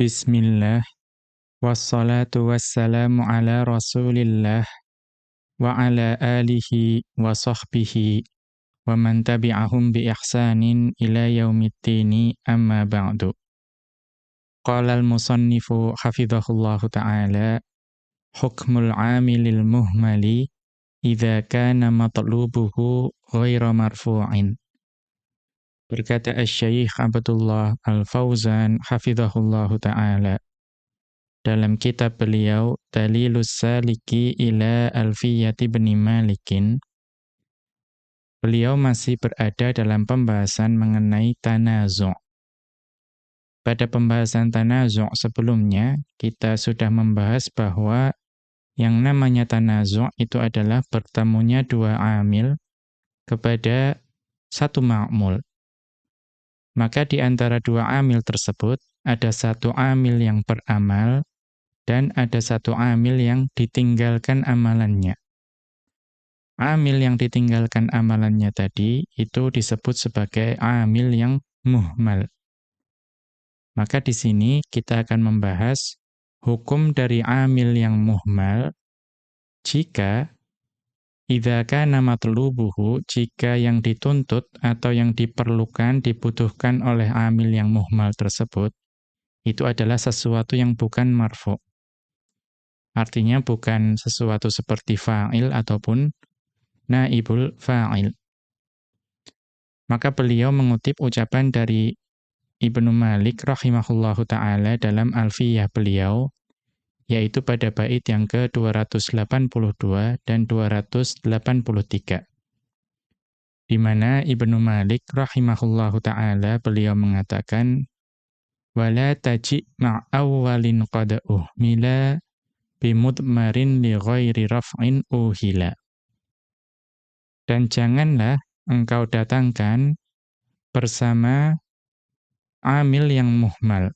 Bismillah Wassalatu wassalamu ala rasulillah Wa ala alihi wa sahbihi Wa man tabi'ahum bi ihsanin ila yaumiddini amma ba'du Qala al-musannifu hafidhahullahu ta'ala Hukmul amilil muhmali Iza kana matlubuhu ghaira marfu'in Berkata Asy-Syaikh Abdullah Al-Fauzan hafizahullahu taala dalam kitab beliau Dalilus Saliki ila Alfiyati bin Malikin beliau masih berada dalam pembahasan mengenai tanazu'. Pada pembahasan tanazu' sebelumnya kita sudah membahas bahwa yang namanya tanazu' itu adalah bertemunya dua amil kepada satu ma'mul maka di antara dua amil tersebut, ada satu amil yang beramal, dan ada satu amil yang ditinggalkan amalannya. Amil yang ditinggalkan amalannya tadi, itu disebut sebagai amil yang muhmal. Maka di sini kita akan membahas hukum dari amil yang muhmal jika Idza matlubuhu jika yang dituntut atau yang diperlukan dibutuhkan oleh amil yang muhmal tersebut itu adalah sesuatu yang bukan marfu. Artinya bukan sesuatu seperti fa'il ataupun naibul fa'il. Maka beliau mengutip ucapan dari Ibnu Malik rahimahullahu taala dalam Alfiyah beliau yaitu pada bait yang ke-282 dan 283. Di mana Ibnu Malik rahimahullahu taala beliau mengatakan wala taji ma'awwalin qad uhmila bimudmarin li ghairi raf'in uhila. Dan janganlah engkau datangkan bersama amil yang muhmal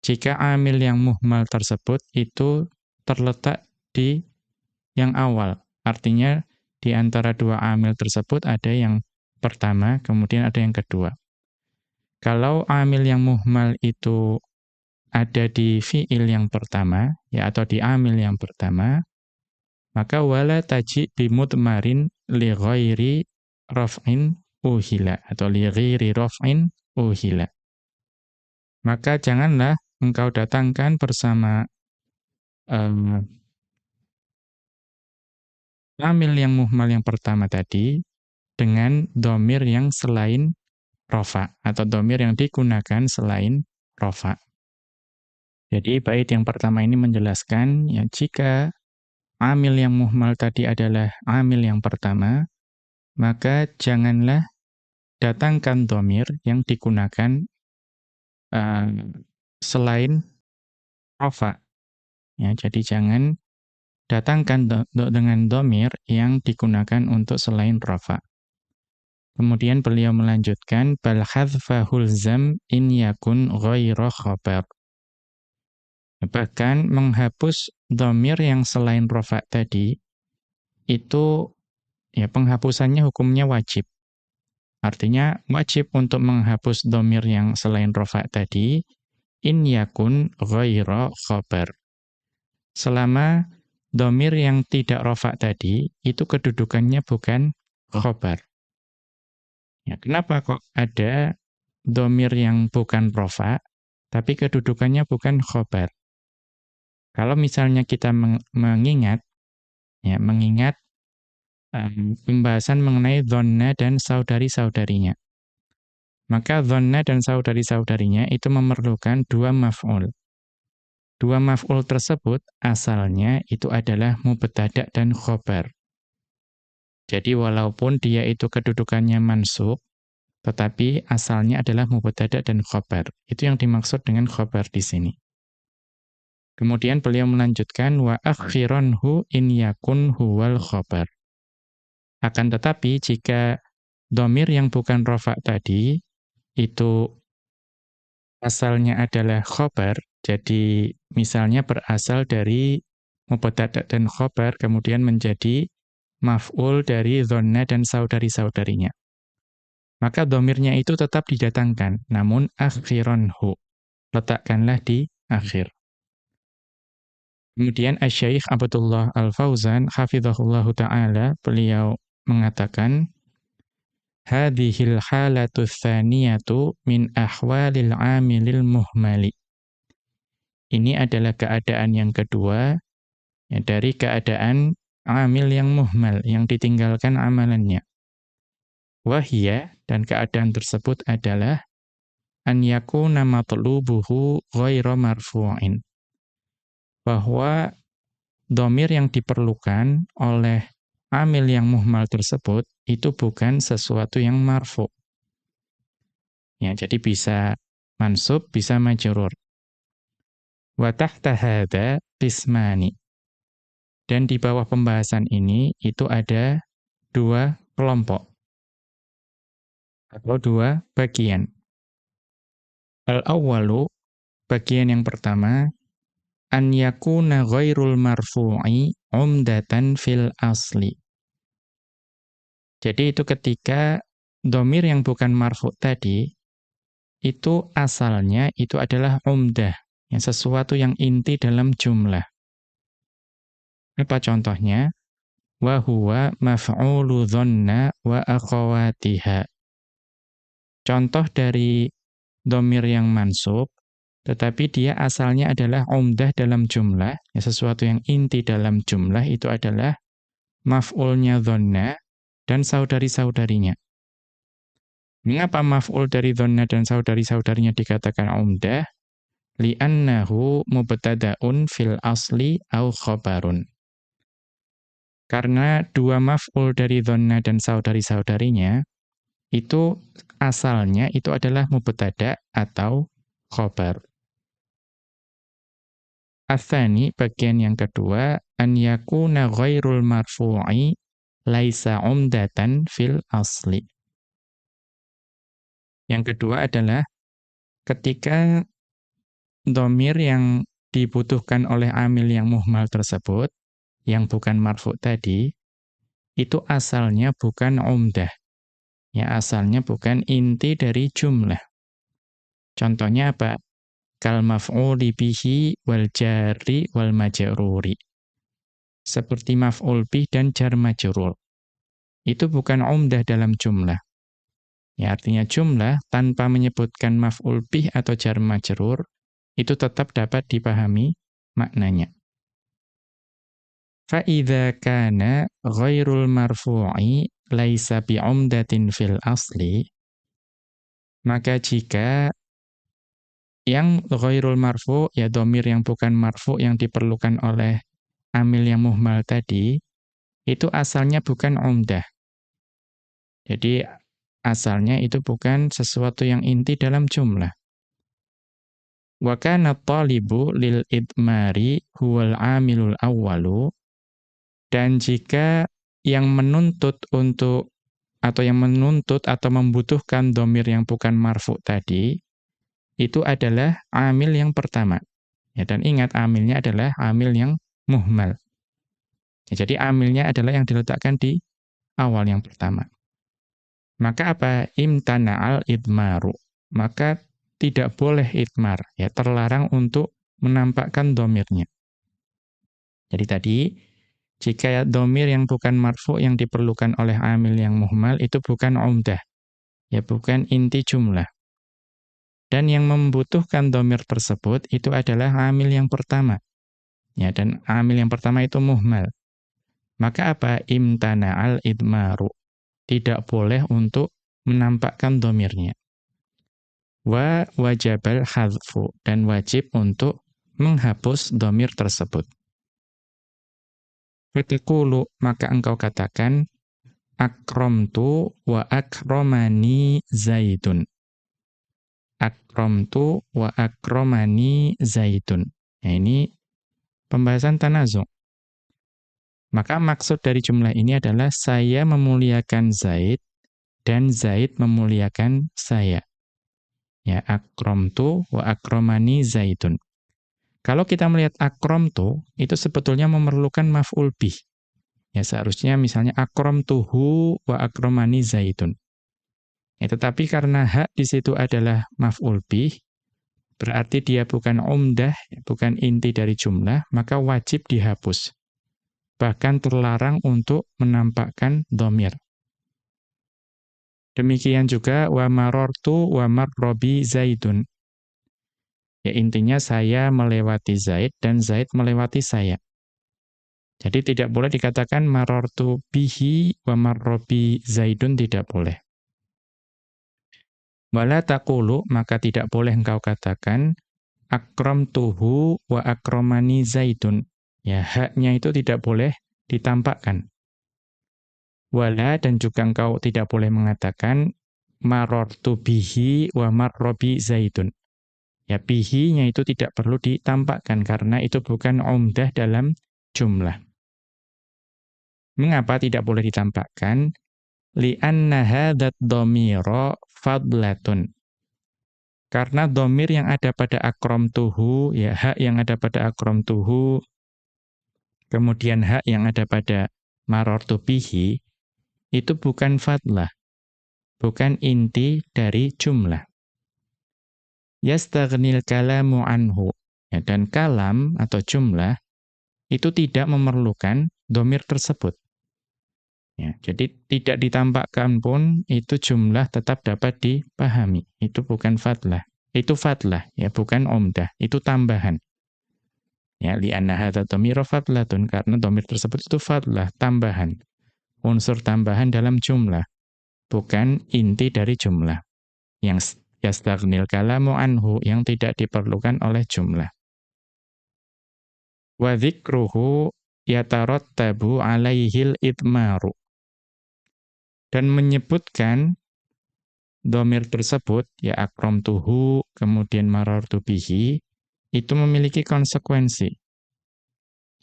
jika amil yang muhmal tersebut itu terletak di yang awal. Artinya di antara dua amil tersebut ada yang pertama, kemudian ada yang kedua. Kalau amil yang muhmal itu ada di fiil yang pertama, ya atau di amil yang pertama, maka wala taji bimudmarin li ghairi raf'in uhila atau li ghairi raf'in uhila. Maka janganlah engkau datangkan bersama um, amil yang muhmal yang pertama tadi dengan domir yang selain rofa atau domir yang digunakan selain rofa. Jadi bait yang pertama ini menjelaskan ya jika amil yang muhmal tadi adalah amil yang pertama, maka janganlah datangkan domir yang digunakan uh, selain rofa. Ya, jadi jangan datangkan do, do, dengan domir yang digunakan untuk selain rofa. Kemudian beliau melanjutkan bal hadfahul zam in yakun ghairu khabar. Bahkan menghapus domir yang selain rofa tadi itu ya penghapusannya hukumnya wajib. Artinya wajib untuk menghapus domir yang selain rofa tadi in yakun ghaira khabar. Selama domir yang tidak rofa tadi, itu kedudukannya bukan khobar. Ya, kenapa kok ada domir yang bukan rofa, tapi kedudukannya bukan khobar? Kalau misalnya kita mengingat, ya, mengingat um, pembahasan mengenai dhonna dan saudari-saudarinya. Maka dhanna dan saudari-saudarinya itu memerlukan dua maf'ul. Dua maf'ul tersebut asalnya itu adalah mubtada' dan khobar. Jadi walaupun dia itu kedudukannya mansub, tetapi asalnya adalah mubtada' dan khobar. Itu yang dimaksud dengan khobar di sini. Kemudian beliau melanjutkan wa akhiranhu in yakun huwal khobar. Akan tetapi jika domir yang bukan rofa tadi itu asalnya adalah khobar, jadi misalnya berasal dari mubtada dan khobar, kemudian menjadi maf'ul dari dhonna dan saudari-saudarinya. Maka domirnya itu tetap didatangkan, namun akhironhu. letakkanlah di akhir. Kemudian Asy-Syaikh Abdullah Al-Fauzan hafizahullahu taala beliau mengatakan hadhil halatu tsaniyatu min ahwalil amilil muhmali. Ini adalah keadaan yang kedua ya, dari keadaan amil yang muhmal, yang ditinggalkan amalannya. Wahia, dan keadaan tersebut adalah an yakuna matlubuhu ghairu marfu'in bahwa domir yang diperlukan oleh amil yang muhmal tersebut itu bukan sesuatu yang marfu. Ya, jadi bisa mansub, bisa majrur. Wa tahta hadza qismani. Dan di bawah pembahasan ini itu ada dua kelompok atau dua bagian. Al-awwalu bagian yang pertama an yakuna ghairul marfu'i umdatan fil asli. Jadi itu ketika domir yang bukan marfu tadi, itu asalnya itu adalah umdah, yang sesuatu yang inti dalam jumlah. Apa contohnya? Wa huwa maf'ulu dhanna wa akhawatiha. Contoh dari domir yang mansub tetapi dia asalnya adalah umdah dalam jumlah, ya sesuatu yang inti dalam jumlah itu adalah maf'ulnya dhanna dan saudari-saudarinya. Mengapa maf'ul dari dhanna dan saudari-saudarinya dikatakan umdah? Li'annahu mubtada'un fil asli au khabarun. Karena dua maf'ul dari dhanna dan saudari-saudarinya itu asalnya itu adalah mubtada atau khobar. Athani bagian yang kedua an yakuna ghairul marfu'i laisa umdatan fil asli. Yang kedua adalah ketika domir yang dibutuhkan oleh amil yang muhmal tersebut, yang bukan marfu tadi, itu asalnya bukan umdah. Ya asalnya bukan inti dari jumlah. Contohnya apa? kal maf'uli bihi wal jari wal majruri. Seperti maf'ul bih dan jar majrur. Itu bukan umdah dalam jumlah. Ya, artinya jumlah tanpa menyebutkan maf'ul bih atau jar majrur itu tetap dapat dipahami maknanya. Fa'idha kana ghairul marfu'i laisa bi'umdatin fil asli, maka jika yang ghairul marfu, ya domir yang bukan marfu yang diperlukan oleh amil yang muhmal tadi, itu asalnya bukan umdah. Jadi asalnya itu bukan sesuatu yang inti dalam jumlah. Wa kana talibu lil idmari huwal amilul awwalu dan jika yang menuntut untuk atau yang menuntut atau membutuhkan domir yang bukan marfu tadi itu adalah amil yang pertama. Ya, dan ingat amilnya adalah amil yang muhmal. Ya, jadi amilnya adalah yang diletakkan di awal yang pertama. Maka apa? Imtana'al idmaru. Maka tidak boleh idmar. Ya, terlarang untuk menampakkan domirnya. Jadi tadi, jika domir yang bukan marfu yang diperlukan oleh amil yang muhmal, itu bukan umdah. Ya, bukan inti jumlah. Dan yang membutuhkan domir tersebut itu adalah amil yang pertama. Ya, dan amil yang pertama itu muhmal. Maka apa? Imtana'al idmaru. Tidak boleh untuk menampakkan domirnya. Wa wajabal hadfu. Dan wajib untuk menghapus domir tersebut. Fatikulu, maka engkau katakan, akromtu wa akromani zaidun akramtu wa akramani zaidun. Nah, ini pembahasan tanazu. Maka maksud dari jumlah ini adalah saya memuliakan Zaid dan Zaid memuliakan saya. Ya, akramtu wa akramani zaidun. Kalau kita melihat akramtu, itu sebetulnya memerlukan maf'ul bih. Ya, seharusnya misalnya akramtuhu wa akramani zaidun. Ya, tetapi karena hak di situ adalah maf'ul bih, berarti dia bukan umdah, bukan inti dari jumlah, maka wajib dihapus. Bahkan terlarang untuk menampakkan domir. Demikian juga wa marortu wa marrobi zaidun. Ya intinya saya melewati Zaid dan Zaid melewati saya. Jadi tidak boleh dikatakan marortu bihi wa marrobi zaidun tidak boleh. Wala taqulu, maka tidak boleh engkau katakan akram tuhu wa akromani zaidun. Ya, haknya itu tidak boleh ditampakkan. Wala dan juga engkau tidak boleh mengatakan marortu bihi wa marrobi zaidun. Ya, bihi-nya itu tidak perlu ditampakkan karena itu bukan umdah dalam jumlah. Mengapa tidak boleh ditampakkan? Li'anna hadat domiro fadlatun. Karena domir yang ada pada akrom tuhu, ya hak yang ada pada akrom tuhu, kemudian hak yang ada pada maror tubihi, itu bukan fadlah, bukan inti dari jumlah. Yastaghnil kalamu anhu. Ya, dan kalam atau jumlah itu tidak memerlukan domir tersebut. Ya, jadi tidak ditampakkan pun itu jumlah tetap dapat dipahami. Itu bukan fadlah. Itu fadlah, ya bukan omdah. Itu tambahan. Ya, li'anna hadha dhamiru fadlatun. Karena domir tersebut itu fadlah, tambahan. Unsur tambahan dalam jumlah. Bukan inti dari jumlah. Yang yastaghnil kalamu anhu, yang tidak diperlukan oleh jumlah. Wa dhikruhu yatarottabu alaihil itmaru dan menyebutkan domir tersebut, ya akrom tuhu, kemudian maror tubihi, itu memiliki konsekuensi.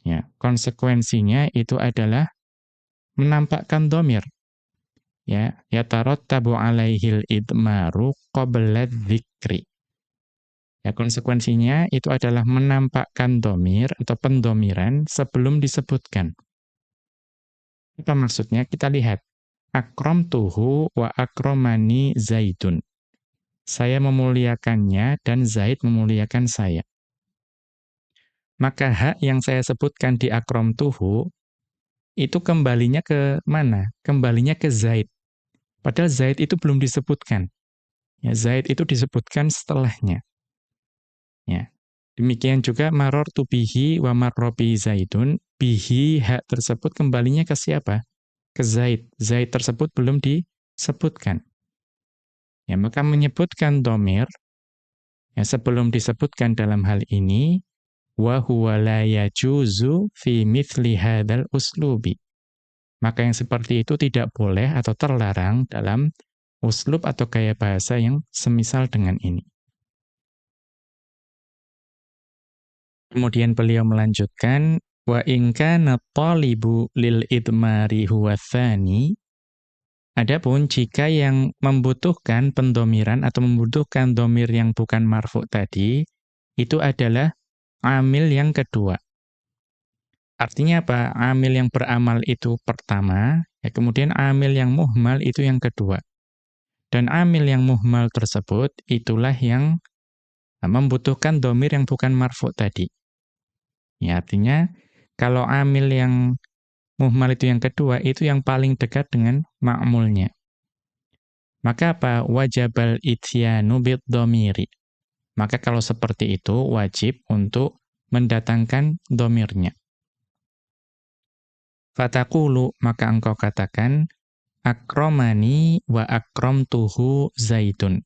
Ya, konsekuensinya itu adalah menampakkan domir. Ya, ya tarot tabu alaihil idmaru qabla dzikri. Ya, konsekuensinya itu adalah menampakkan domir atau pendomiran sebelum disebutkan. Apa maksudnya? Kita lihat tuhu wa akromani Zaidun. Saya memuliakannya dan Zaid memuliakan saya. Maka hak yang saya sebutkan di tuhu itu kembalinya ke mana? Kembalinya ke Zaid. Padahal Zaid itu belum disebutkan. Ya, Zaid itu disebutkan setelahnya. Ya. Demikian juga maror tu bihi wa marrobi Zaidun. Bihi hak tersebut kembalinya ke siapa? ke Zaid. Zaid tersebut belum disebutkan. Ya, maka menyebutkan domir, ya, sebelum disebutkan dalam hal ini, wa huwa la yajuzu fi mithli hadzal uslubi. Maka yang seperti itu tidak boleh atau terlarang dalam uslub atau gaya bahasa yang semisal dengan ini. Kemudian beliau melanjutkan, Wa in kana talibu lil idmari huwa tsani Adapun jika yang membutuhkan pendomiran atau membutuhkan domir yang bukan marfu tadi, itu adalah amil yang kedua. Artinya apa? Amil yang beramal itu pertama, ya kemudian amil yang muhmal itu yang kedua. Dan amil yang muhmal tersebut itulah yang membutuhkan domir yang bukan marfu tadi. Ya, artinya kalau amil yang muhmal itu yang kedua, itu yang paling dekat dengan ma'mulnya. Maka apa? Wajabal ityanu bid-domiri. Maka kalau seperti itu, wajib untuk mendatangkan domirnya. Fatakulu, maka engkau katakan, akromani wa akromtuhu zaitun.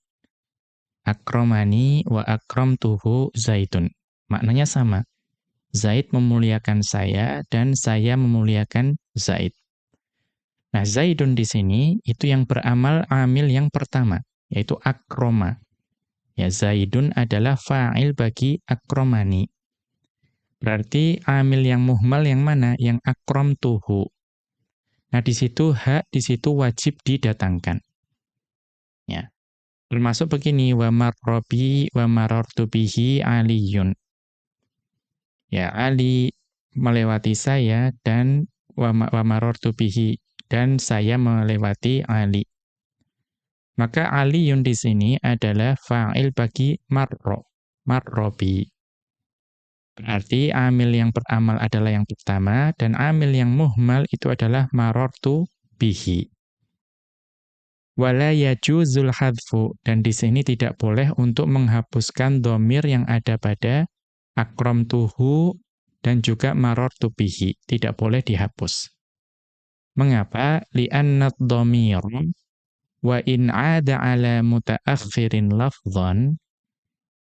Akromani wa akromtuhu zaitun. Maknanya sama. Zaid memuliakan saya dan saya memuliakan Zaid. Nah, Zaidun di sini itu yang beramal amil yang pertama, yaitu akroma. Ya, Zaidun adalah fa'il bagi akromani. Berarti amil yang muhmal yang mana? Yang akrom tuhu. Nah, di situ hak, di situ wajib didatangkan. Ya. Termasuk begini, wa marrobi wa marartu bihi aliyun. Ya, Ali melewati saya dan wa, wa dan saya melewati Ali. Maka Ali Aliyun di sini adalah fa'il bagi marro. marrobi. Berarti amil yang beramal adalah yang pertama dan amil yang muhmal itu adalah marortu bihi. Wala yajuzul hadfu dan di sini tidak boleh untuk menghapuskan domir yang ada pada akrom tuhu dan juga marortu bihi. Tidak boleh dihapus. Mengapa? Li'annat domir wa in ada ala mutaakhirin lafzan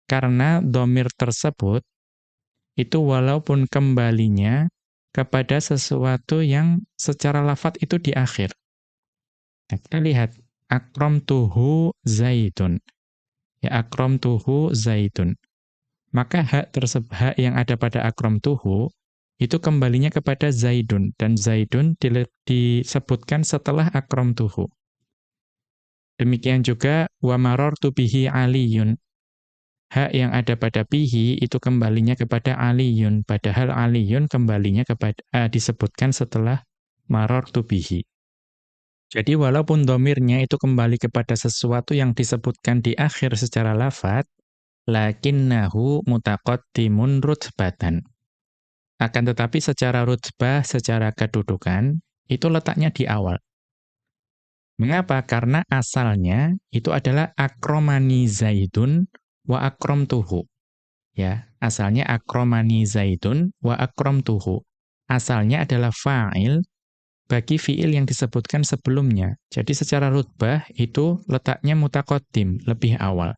karena domir tersebut itu walaupun kembalinya kepada sesuatu yang secara lafat itu di akhir. Nah, kita lihat akrom tuhu zaitun. Ya akrom tuhu zaitun. Maka hak tersebut hak yang ada pada akrom tuhu itu kembalinya kepada zaidun dan zaidun disebutkan setelah akrom tuhu. Demikian juga wa marartu bihi aliyun hak yang ada pada pihi itu kembalinya kepada aliyun, padahal aliyun kembalinya kepada uh, disebutkan setelah maror tubihi. Jadi walaupun domirnya itu kembali kepada sesuatu yang disebutkan di akhir secara lafat, lakinnahu mutaqaddimun rutbatan. Akan tetapi secara rutbah, secara kedudukan, itu letaknya di awal. Mengapa? Karena asalnya itu adalah akromani zaidun wa tuhu Ya, asalnya akromani zaidun wa tuhu Asalnya adalah fa'il bagi fiil yang disebutkan sebelumnya. Jadi secara rutbah itu letaknya mutakotim, lebih awal.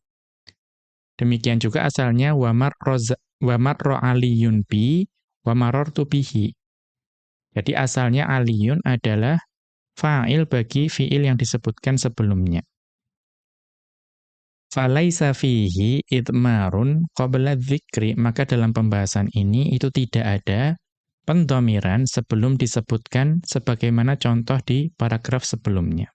Demikian juga asalnya wa marro aliyun bi wa marortu bihi. Jadi asalnya aliyun adalah fa'il bagi fiil yang disebutkan sebelumnya. Falaisa fihi idmarun qabla dzikri, maka dalam pembahasan ini itu tidak ada pendomiran sebelum disebutkan sebagaimana contoh di paragraf sebelumnya.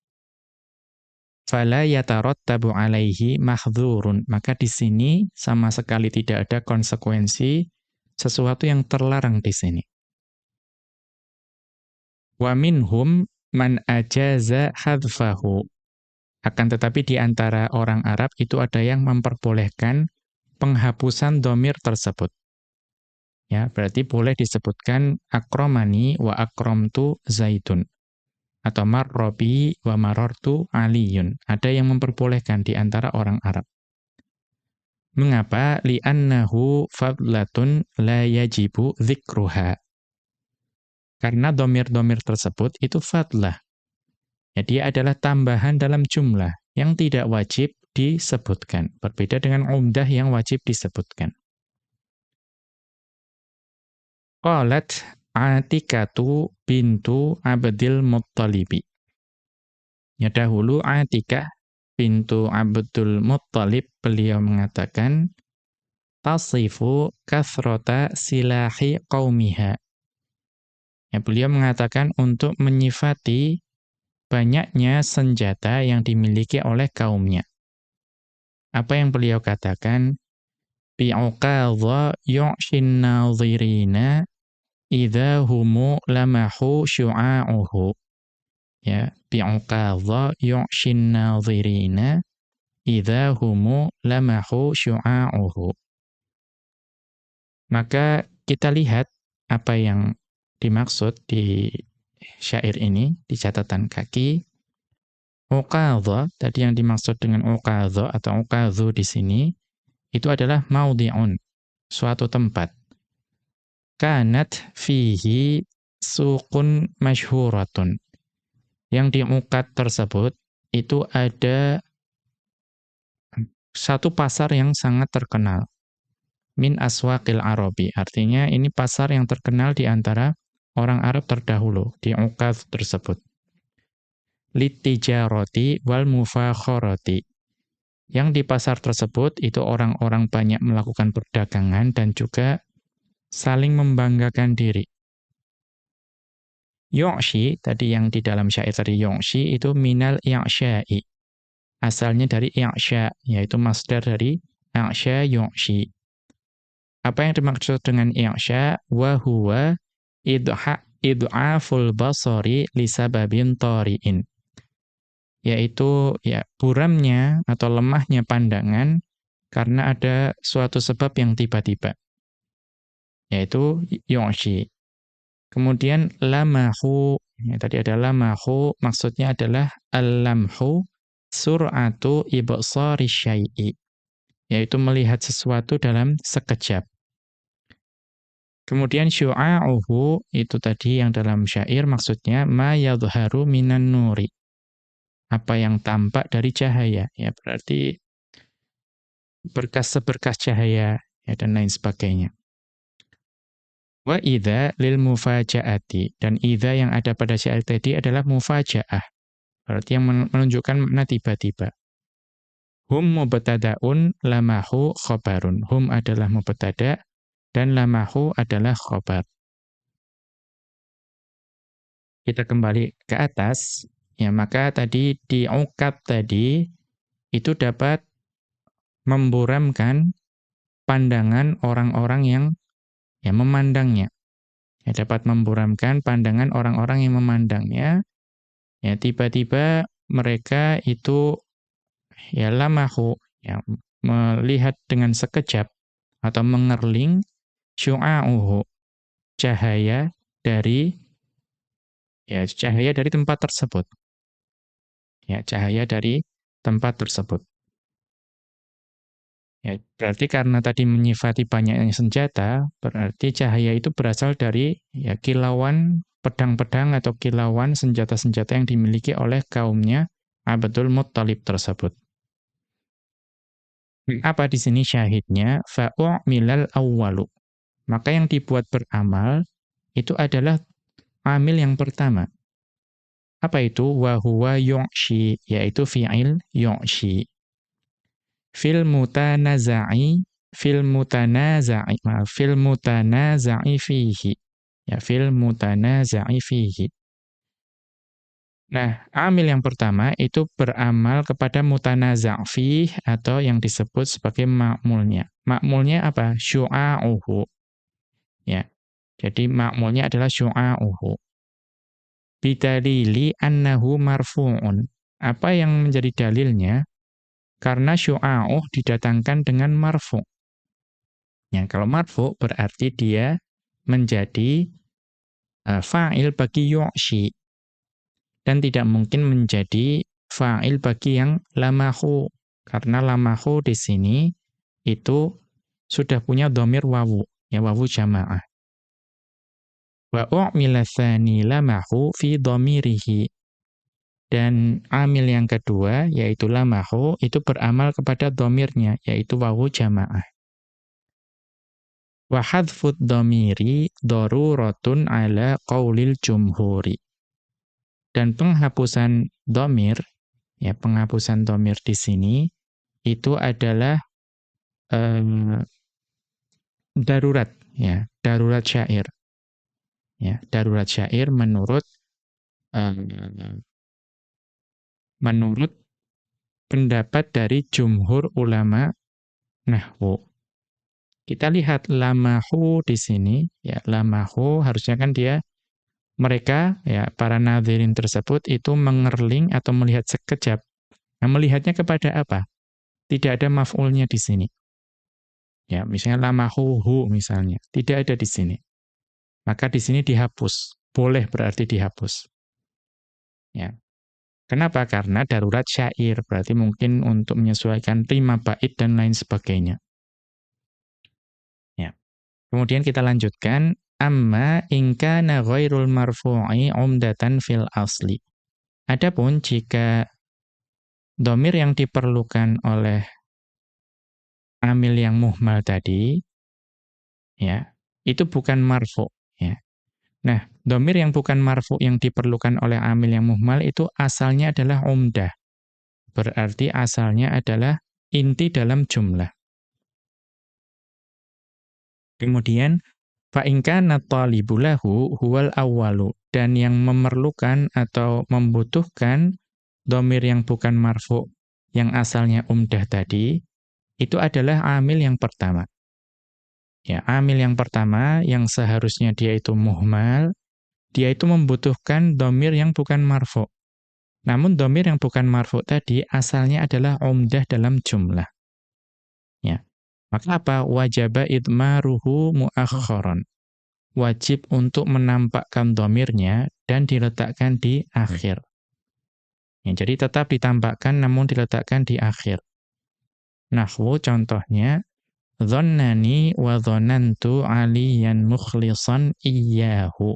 Fala yatarattabu alaihi mahdhurun, maka di sini sama sekali tidak ada konsekuensi sesuatu yang terlarang di sini. Wa minhum man ajaza hadfahu akan tetapi di antara orang Arab itu ada yang memperbolehkan penghapusan domir tersebut. Ya, berarti boleh disebutkan akromani wa akromtu zaitun. Atau marrobi wa marortu aliyun. Ada yang memperbolehkan di antara orang Arab. Mengapa? Li'annahu fadlatun la yajibu zikruha. Karena domir-domir tersebut itu fadlah. Ya, dia adalah tambahan dalam jumlah yang tidak wajib disebutkan. Berbeda dengan umdah yang wajib disebutkan. Qalat Atikatu bintu Abdil Muttalibi. Ya dahulu Atikah bintu Abdul Muttalib beliau mengatakan tasifu kathrota silahi qaumiha. Ya, beliau mengatakan untuk menyifati banyaknya senjata yang dimiliki oleh kaumnya. Apa yang beliau katakan? Bi'uqadha yu'shin nadhirina idha humu lamahu syu'a'uhu. Ya, bi'uqadha yu'shin nadhirina idha humu lamahu syu'a'uhu. Maka kita lihat apa yang dimaksud di syair ini di catatan kaki. Uqadha, tadi yang dimaksud dengan uqadha atau uqadhu di sini, itu adalah maudhi'un, suatu tempat. Kanat fihi suqun masyhuratun. Yang di uqad tersebut, itu ada satu pasar yang sangat terkenal. Min aswaqil arabi. Artinya ini pasar yang terkenal di antara orang Arab terdahulu di Uqadh tersebut. Litijaroti wal mufakhoroti. Yang di pasar tersebut itu orang-orang banyak melakukan perdagangan dan juga saling membanggakan diri. Yongshi, tadi yang di dalam syair tadi Yongshi, itu minal i'sya'i. Asalnya dari i'sya, yaitu masdar dari i'sya yongshi. Apa yang dimaksud dengan i'sya? Wa huwa idha id'aful basari lisababin tari'in yaitu ya buramnya atau lemahnya pandangan karena ada suatu sebab yang tiba-tiba. Yaitu yu'shi. Kemudian lamahu, ya, tadi ada lamahu, maksudnya adalah al-lamhu sur'atu ibsari syai'i. Yaitu melihat sesuatu dalam sekejap. Kemudian syu'a'uhu, itu tadi yang dalam syair maksudnya ma yadharu minan nuri. Apa yang tampak dari cahaya. Ya berarti berkas-berkas cahaya ya, dan lain sebagainya. Wa idza lil mufajaati dan idza yang ada pada syair tadi adalah mufajaah. Berarti yang menunjukkan makna tiba-tiba. Hum mubtadaun lamahu khabarun. Hum adalah mubtada dan lamahu adalah khabar. Kita kembali ke atas, ya maka tadi di ukat tadi itu dapat memburamkan pandangan orang-orang yang ya memandangnya. Ya, dapat memburamkan pandangan orang-orang yang memandangnya. Ya, tiba-tiba mereka itu ya lamahu ya melihat dengan sekejap atau mengerling syu'a'uhu cahaya dari ya cahaya dari tempat tersebut. Ya, cahaya dari tempat tersebut. Ya, berarti karena tadi menyifati banyaknya senjata, berarti cahaya itu berasal dari ya kilauan pedang-pedang atau kilauan senjata-senjata yang dimiliki oleh kaumnya Abdul Muttalib tersebut. Apa di sini syahidnya? Fa'u'milal awwalu. Maka yang dibuat beramal itu adalah amil yang pertama. Apa itu? Wa huwa yu'shi, yaitu fi'il yu'shi fil mutanaza'i fil mutanaza'i maaf fil mutanaza'i fihi ya fil mutanaza'i fihi Nah, amil yang pertama itu beramal kepada mutanaza' fih atau yang disebut sebagai makmulnya. Makmulnya apa? Syu'a'uhu. Ya. Jadi makmulnya adalah syu'a'uhu. Bidalili annahu marfu'un. Apa yang menjadi dalilnya? Karena syu'a'uh didatangkan dengan marfu. Ya, kalau marfu berarti dia menjadi uh, fa'il bagi yu'shi. Dan tidak mungkin menjadi fa'il bagi yang lamahu. Karena lamahu di sini itu sudah punya domir wawu. Ya, wawu jama'ah. Wa u'mila thani lamahu fi domirihi. Dan amil yang kedua, yaitu lamahu, itu beramal kepada domirnya, yaitu wawu jamaah. Wa hadfud domiri doruratun ala qawlil jumhuri. Dan penghapusan domir, ya penghapusan domir di sini, itu adalah um, darurat, ya darurat syair. Ya, darurat syair menurut um, menurut pendapat dari jumhur ulama nahwu. Kita lihat lamahu di sini, ya lamahu harusnya kan dia mereka ya para nadirin tersebut itu mengerling atau melihat sekejap. Nah, melihatnya kepada apa? Tidak ada maf'ulnya di sini. Ya, misalnya lamahu hu misalnya, tidak ada di sini. Maka di sini dihapus. Boleh berarti dihapus. Ya. Kenapa? Karena darurat syair, berarti mungkin untuk menyesuaikan rima bait dan lain sebagainya. Ya. Kemudian kita lanjutkan, amma inka na ghairul marfu'i umdatan fil asli. Adapun jika domir yang diperlukan oleh amil yang muhmal tadi, ya, itu bukan marfu, ya. Nah, domir yang bukan marfu yang diperlukan oleh amil yang muhmal itu asalnya adalah umdah. Berarti asalnya adalah inti dalam jumlah. Kemudian, fa'inka talibulahu huwal awalu. Dan yang memerlukan atau membutuhkan domir yang bukan marfu yang asalnya umdah tadi, itu adalah amil yang pertama. Ya, amil yang pertama yang seharusnya dia itu muhmal, dia itu membutuhkan domir yang bukan marfu. Namun domir yang bukan marfu tadi asalnya adalah umdah dalam jumlah. Ya. Maka apa? Wajaba idmaruhu muakhiran. Wajib untuk menampakkan domirnya dan diletakkan di akhir. Ya, jadi tetap ditampakkan namun diletakkan di akhir. Nahwu contohnya, Dhonnani wa dhonantu aliyan mukhlisan iyyahu.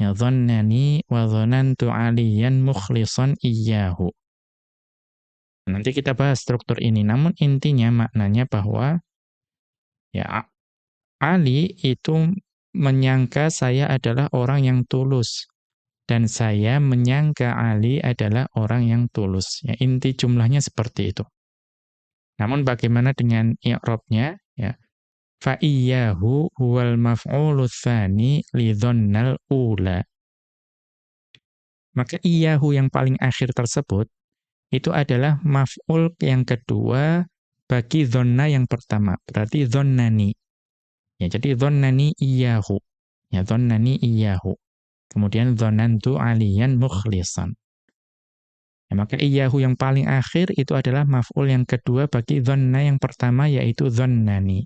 Ya dhonnani wa dhonantu aliyan mukhlisan iyyahu. Nanti kita bahas struktur ini. Namun intinya maknanya bahwa ya Ali itu menyangka saya adalah orang yang tulus dan saya menyangka Ali adalah orang yang tulus. Ya, inti jumlahnya seperti itu. Namun bagaimana dengan i'rabnya ya? Fa iyyahu huwal maf'ulu tsani li ula. Maka iyyahu yang paling akhir tersebut itu adalah maf'ul yang kedua bagi dhanna yang pertama. Berarti dhannani. Ya, jadi dhannani iyyahu. Ya, dhannani iyyahu. Kemudian dhannantu aliyan mukhlisan. Ya, maka iyyahu yang paling akhir itu adalah maf'ul yang kedua bagi dhanna yang pertama yaitu dhannani.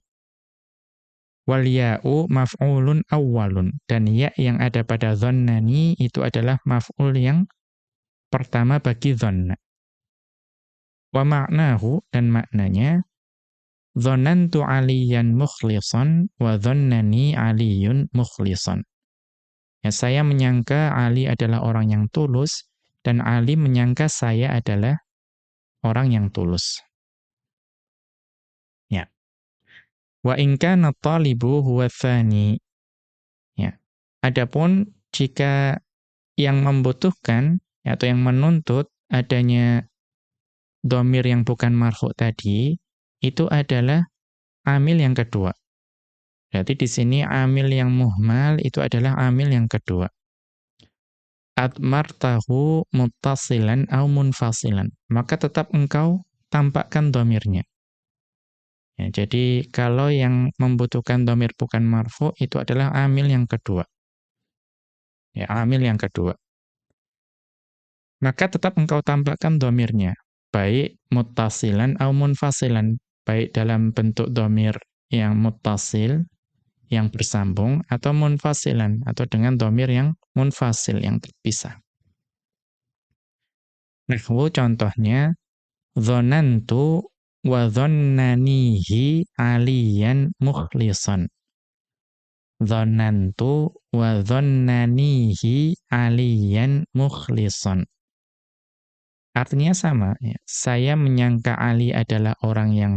Wal ya'u maf'ulun awwalun. Dan ya yang ada pada dhannani itu adalah maf'ul yang pertama bagi dhanna. Wa ma'nahu dan maknanya Dhonantu aliyan mukhlisan wa dhonnani aliyun mukhlisan. Ya, saya menyangka Ali adalah orang yang tulus dan Ali menyangka saya adalah orang yang tulus. Ya. Wa in kana talibu huwa tsani. Ya. Adapun jika yang membutuhkan atau yang menuntut adanya domir yang bukan marfu tadi, itu adalah amil yang kedua. Berarti di sini amil yang muhmal itu adalah amil yang kedua. Atmartahu muttasilan au munfasilan. Maka tetap engkau tampakkan domirnya. Ya, jadi kalau yang membutuhkan domir bukan marfu itu adalah amil yang kedua. Ya, amil yang kedua. Maka tetap engkau tampakkan domirnya baik muttasilan atau munfasilan, baik dalam bentuk domir yang muttasil, yang bersambung, atau munfasilan, atau dengan domir yang munfasil, yang terpisah. Nahwu contohnya, dhonantu wa dhonnanihi aliyan mukhlisan. Dhonantu wa dhonnanihi aliyan mukhlisan. Artinya sama, ya. saya menyangka Ali adalah orang yang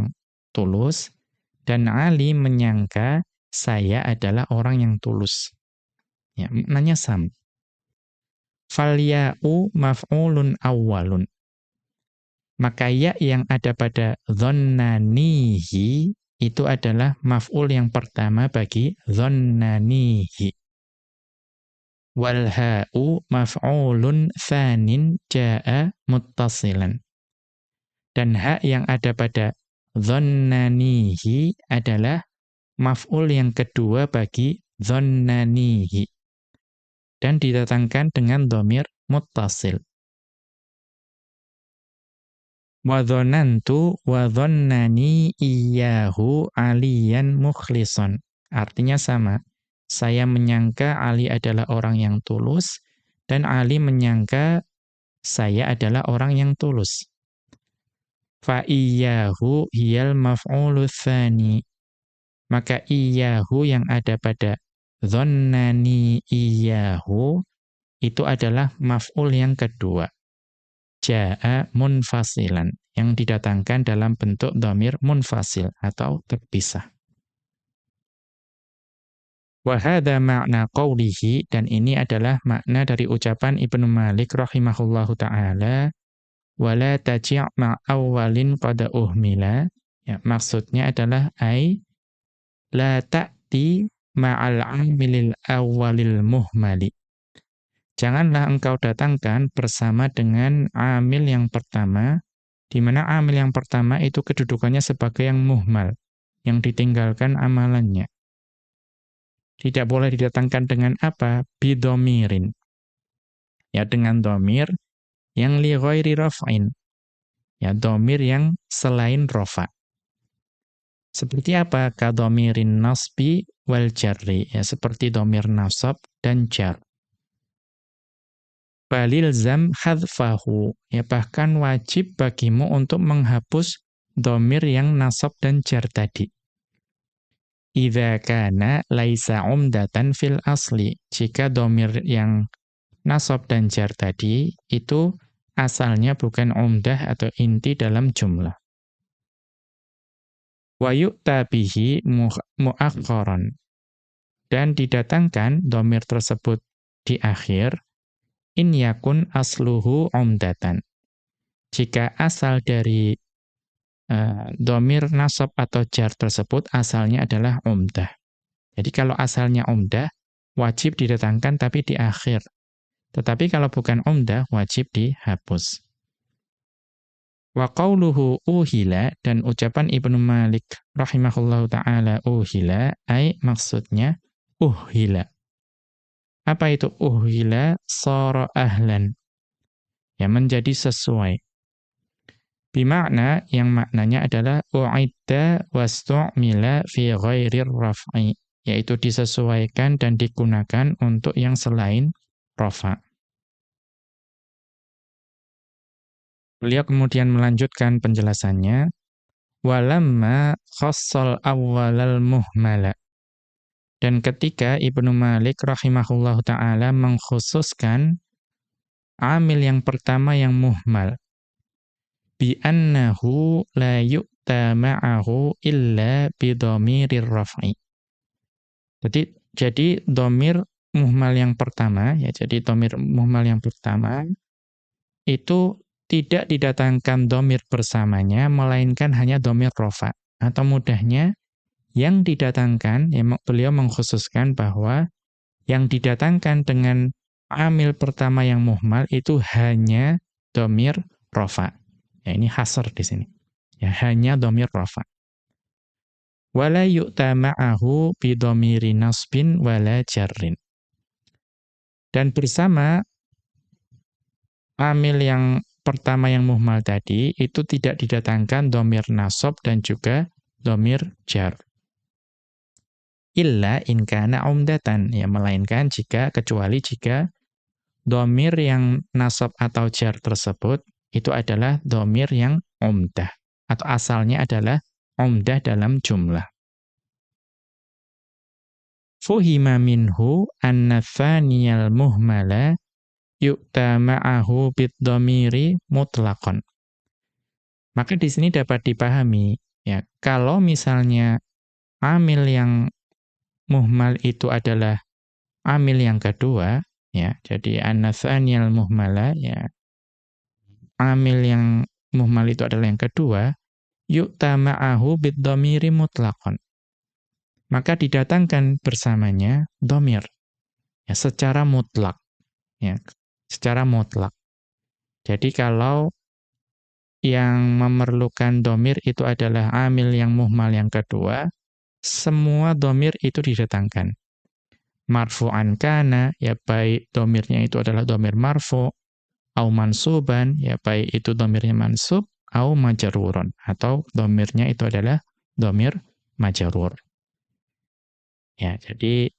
tulus, dan Ali menyangka saya adalah orang yang tulus. Ya, maknanya sama. Falya'u maf'ulun awwalun. Maka ya yang ada pada dhonnanihi itu adalah maf'ul yang pertama bagi dhonnanihi wal ha'u maf'ulun tsanin jaa muttasilan. Dan ha yang ada pada dhannanihi adalah maf'ul yang kedua bagi dhannanihi. Dan didatangkan dengan domir muttasil. Wa dhonantu wa dhonnani iyyahu aliyan mukhlisan. Artinya sama saya menyangka Ali adalah orang yang tulus, dan Ali menyangka saya adalah orang yang tulus. Fa'iyahu hiyal maf'ulu thani. Maka iyahu yang ada pada dhonnani iyahu, itu adalah maf'ul yang kedua. Ja'a munfasilan, yang didatangkan dalam bentuk domir munfasil atau terpisah. Wahada makna qawlihi, dan ini adalah makna dari ucapan Ibnu Malik rahimahullahu ta'ala, wala taji' ma'awwalin qada uhmila. Ya, maksudnya adalah ay la ta'ti ma'al amilil awwalil muhmali. Janganlah engkau datangkan bersama dengan amil yang pertama, di mana amil yang pertama itu kedudukannya sebagai yang muhmal, yang ditinggalkan amalannya. Tidak boleh didatangkan dengan apa? Bidomirin. Ya, dengan domir yang li raf'in. Ya, domir yang selain rofa. Seperti apa? Kadomirin nasbi wal jarri. Ya, seperti domir nasab dan jar. Balil zam hadfahu. Ya, bahkan wajib bagimu untuk menghapus domir yang nasab dan jar tadi. Idza kana laisa umdatan fil asli. Jika domir yang nasab dan jar tadi itu asalnya bukan umdah atau inti dalam jumlah. Wa yu'ta bihi mu'akharan. Dan didatangkan domir tersebut di akhir in yakun asluhu umdatan. Jika asal dari uh, domir nasab atau jar tersebut asalnya adalah umdah. Jadi kalau asalnya umdah, wajib didatangkan tapi di akhir. Tetapi kalau bukan umdah, wajib dihapus. Wa qawluhu uhila dan ucapan Ibnu Malik rahimahullahu taala uhila ai maksudnya uhila apa itu uhila sara ahlan? Ya menjadi sesuai. Bimakna yang maknanya adalah u'idda wastu'mila fi ghairir raf'i. Yaitu disesuaikan dan digunakan untuk yang selain rafa. Beliau kemudian melanjutkan penjelasannya. Walamma khassal awwalal muhmala. Dan ketika Ibnu Malik rahimahullahu taala mengkhususkan amil yang pertama yang muhmal bi annahu la yu'ta ma'ahu illa bi dhamirir raf'i. Jadi jadi dhamir muhmal yang pertama ya jadi dhamir muhmal yang pertama itu tidak didatangkan dhamir bersamanya melainkan hanya dhamir rafa atau mudahnya yang didatangkan, ya, beliau mengkhususkan bahwa yang didatangkan dengan amil pertama yang muhmal itu hanya domir rofa. Ya, ini hasr di sini. Ya, hanya domir rofa. Wala yu'ta ma'ahu bidomiri nasbin wala jarrin. Dan bersama amil yang pertama yang muhmal tadi, itu tidak didatangkan domir nasob dan juga domir jar. Illa in kana umdatan ya melainkan jika kecuali jika domir yang nasab atau jar tersebut itu adalah domir yang umdah atau asalnya adalah umdah dalam jumlah. Fuhima minhu anna thaniyal muhmala yu'ta ma'ahu bid-dhamiri mutlaqan maka di sini dapat dipahami ya kalau misalnya amil yang muhmal itu adalah amil yang kedua, ya. Jadi anatsaniyal muhmala ya. Amil yang muhmal itu adalah yang kedua, yu'ta ma'ahu bid-dhamiri mutlaqan. Maka didatangkan bersamanya dhamir ya secara mutlak. Ya, secara mutlak. Jadi kalau yang memerlukan domir itu adalah amil yang muhmal yang kedua, semua domir itu didatangkan. Marfu'an kana, ya baik domirnya itu adalah domir marfu, au mansuban, ya baik itu domirnya mansub, au majarurun, atau domirnya itu adalah domir majarur. Ya, jadi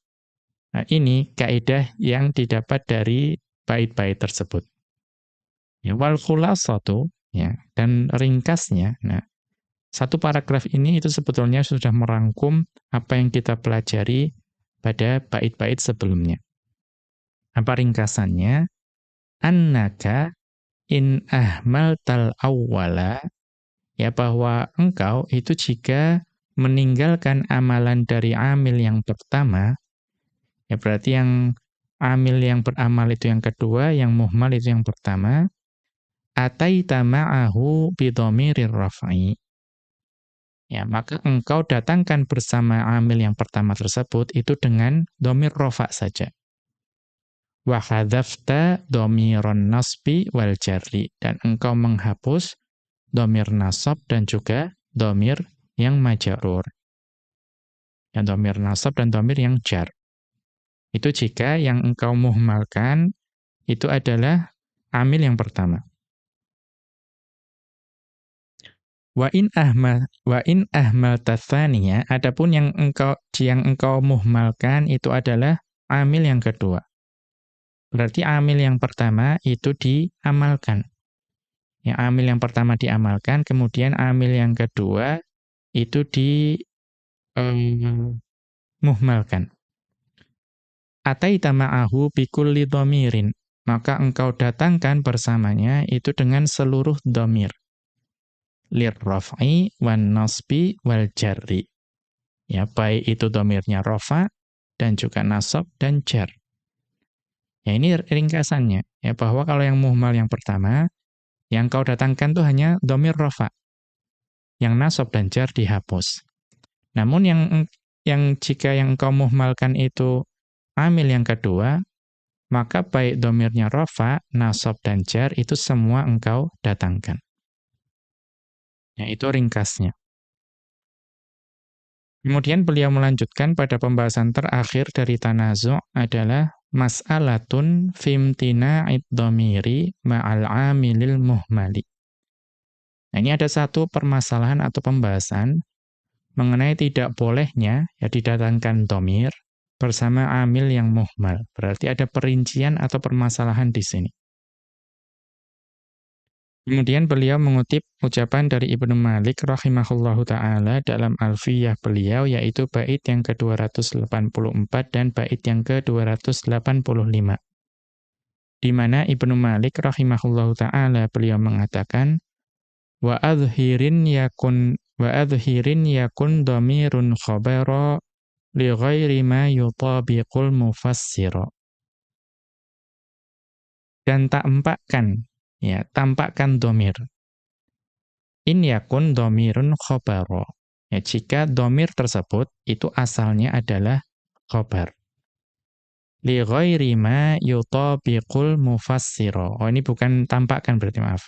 nah ini kaidah yang didapat dari bait-bait tersebut. Ya, wal khulasatu, ya, dan ringkasnya, nah, satu paragraf ini itu sebetulnya sudah merangkum apa yang kita pelajari pada bait-bait sebelumnya. Apa ringkasannya? Annaka in ahmal tal awwala ya bahwa engkau itu jika meninggalkan amalan dari amil yang pertama ya berarti yang amil yang beramal itu yang kedua, yang muhmal itu yang pertama, ataita ma'ahu bidhamirir raf'i ya maka engkau datangkan bersama amil yang pertama tersebut itu dengan domir rofa saja. Wa hadzafta domiron nasbi wal jarri. Dan engkau menghapus domir nasab dan juga domir yang majarur. Yang domir nasab dan domir yang jar. Itu jika yang engkau muhmalkan itu adalah amil yang pertama. Wa in ahmal wa in ahmal tatsaniya adapun yang engkau yang engkau muhmalkan itu adalah amil yang kedua. Berarti amil yang pertama itu diamalkan. Ya, amil yang pertama diamalkan, kemudian amil yang kedua itu di um, muhmalkan. Ataita ma'ahu bikulli dhamirin. Maka engkau datangkan bersamanya itu dengan seluruh dhamir lirraf'i wan nasbi wal jarri. Ya, baik itu domirnya rofa dan juga nasab dan jar. Ya, ini ringkasannya. Ya, bahwa kalau yang muhmal yang pertama, yang kau datangkan itu hanya domir rofa. Yang nasab dan jar dihapus. Namun yang yang jika yang kau muhmalkan itu amil yang kedua, maka baik domirnya rofa, nasab dan jar itu semua engkau datangkan. Ya, itu ringkasnya. Kemudian beliau melanjutkan pada pembahasan terakhir dari tanazu' adalah mas'alatun fimtina iddomiri ma'al amilil muhmali. Nah, ini ada satu permasalahan atau pembahasan mengenai tidak bolehnya ya didatangkan domir bersama amil yang muhmal. Berarti ada perincian atau permasalahan di sini. Kemudian beliau mengutip ucapan dari Ibnu Malik rahimahullahu taala dalam Alfiyah beliau yaitu bait yang ke-284 dan bait yang ke-285. Di mana Ibnu Malik rahimahullahu taala beliau mengatakan wa adhirin yakun wa adhirin yakun dhamirun khabara li ghairi ma yutabiqul. Dan tak empakkan Ya, tampakkan domir. In yakun domirun khobaro. Ya, jika domir tersebut itu asalnya adalah khobar. Li ghairi ma yutabiqul. Oh, ini bukan tampakkan berarti maaf.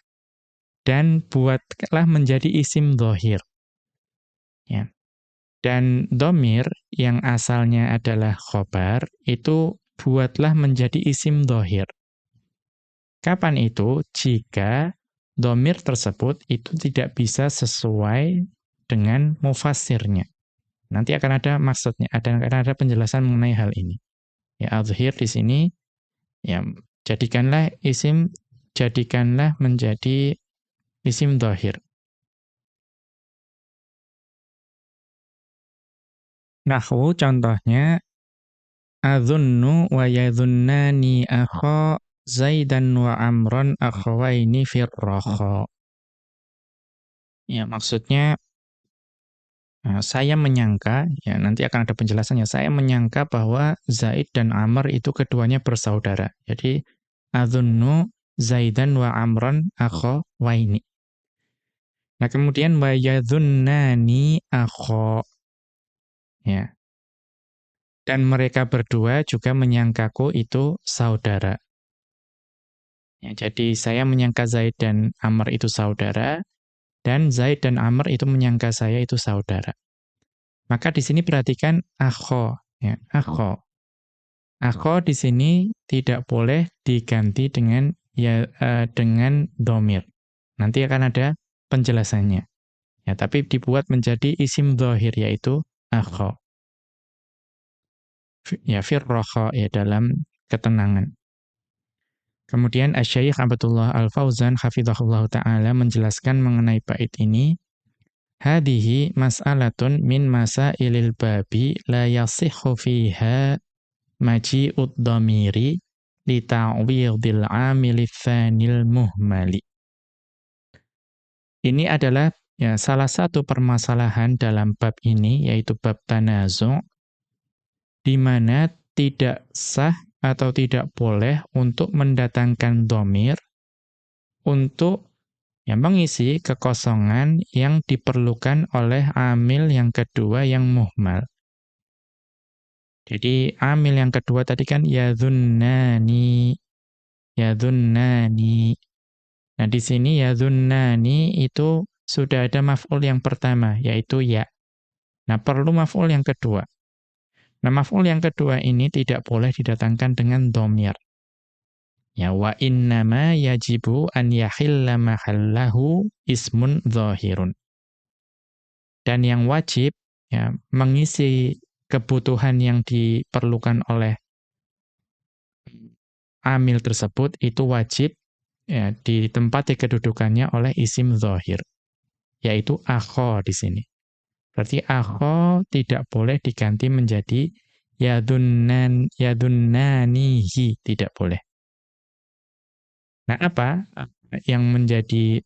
Dan buatlah menjadi isim dohir. Ya. Dan domir yang asalnya adalah khobar, itu buatlah menjadi isim dohir. Kapan itu? Jika domir tersebut itu tidak bisa sesuai dengan mufasirnya. Nanti akan ada maksudnya, ada akan ada penjelasan mengenai hal ini. Ya, azhir di sini ya jadikanlah isim jadikanlah menjadi isim dohir. Nahwu contohnya adzunnu wa yadhunnani akha Zaidan wa Amran akhawaini firraha. Ya, maksudnya Nah, saya menyangka, ya nanti akan ada penjelasannya, saya menyangka bahwa Zaid dan Amr itu keduanya bersaudara. Jadi, adhunnu Zaidan wa Amran akhawaini. Nah, kemudian wa yadhunnani akha. Ya. Dan mereka berdua juga menyangkaku itu saudara. Ya, jadi saya menyangka Zaid dan Amr itu saudara, dan Zaid dan Amr itu menyangka saya itu saudara. Maka di sini perhatikan akho, ya, akho. Akho di sini tidak boleh diganti dengan ya uh, dengan domir. Nanti akan ada penjelasannya. Ya, tapi dibuat menjadi isim dohir yaitu akho. Ya firroho ya dalam ketenangan. Kemudian Asy-Syaikh Abdullah Al-Fauzan hafizahullah taala menjelaskan mengenai bait ini Hadihi mas'alatun min masailil babi la yasihhu fiha maji'ud dhamiri li ta'widil 'amil tsanil muhmali. Ini adalah ya salah satu permasalahan dalam bab ini yaitu bab tanazu' di mana tidak sah atau tidak boleh untuk mendatangkan domir untuk yang mengisi kekosongan yang diperlukan oleh amil yang kedua yang muhmal. Jadi amil yang kedua tadi kan yadhunnani. Yadhunnani. Nah di sini yadhunnani itu sudah ada maf'ul yang pertama yaitu ya. Nah perlu maf'ul yang kedua. Nah, maf'ul yang kedua ini tidak boleh didatangkan dengan domir. Ya, wa innama yajibu an yahilla mahallahu ismun zahirun. Dan yang wajib ya mengisi kebutuhan yang diperlukan oleh amil tersebut itu wajib ya ditempati kedudukannya oleh isim zahir yaitu akho di sini. Berarti akho tidak boleh diganti menjadi yadunnan yadunnanihi tidak boleh. Nah, apa yang menjadi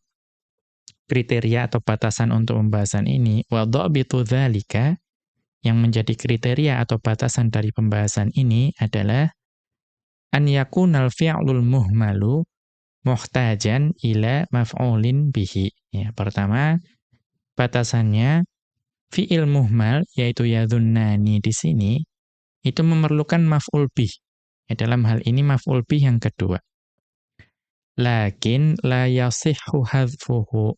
kriteria atau batasan untuk pembahasan ini wa dhabitu dzalika yang menjadi kriteria atau batasan dari pembahasan ini adalah an yakunal fi'lul muhmalu muhtajan ila maf'ulin bihi. Ya, pertama batasannya fi'il muhmal yaitu yadhunnani di sini itu memerlukan maf'ul bih. Ya, dalam hal ini maf'ul bih yang kedua. Lakin la yasihhu hadfuhu